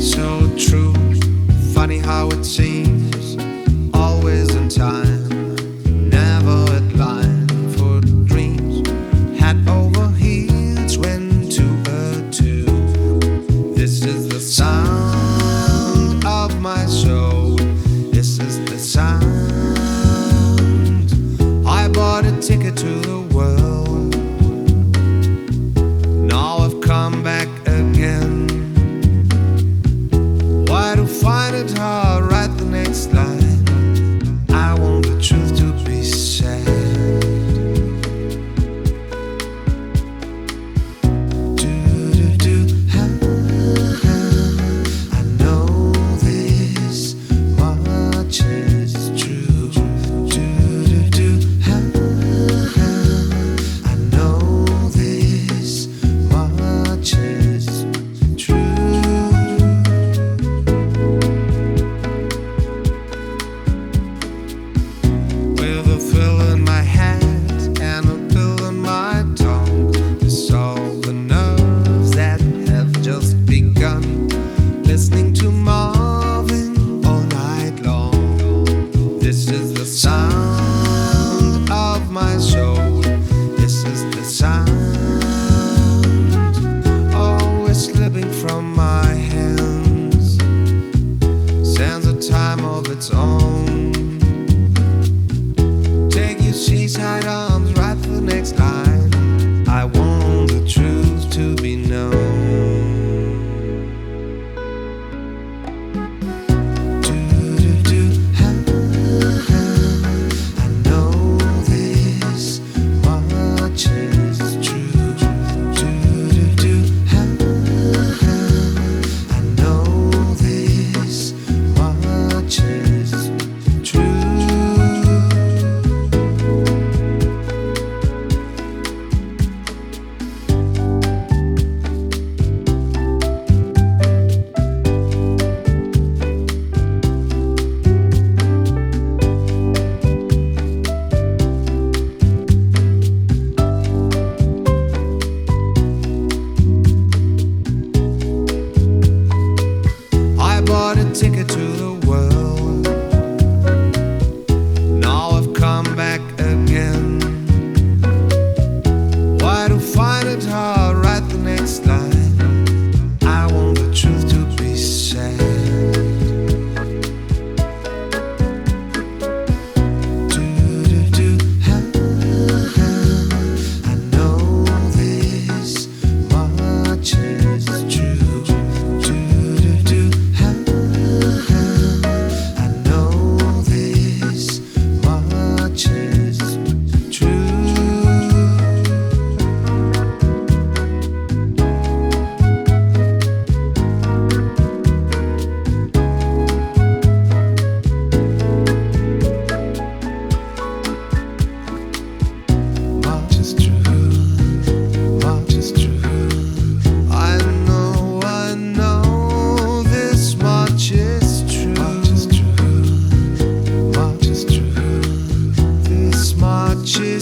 so true. Funny how it seems, always in time, never at line for dreams. Hat overheats when two a two. This is the sound of my soul. This is the sound. I bought a ticket to. time of its own. Take you seaside on. ticket to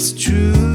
it's true.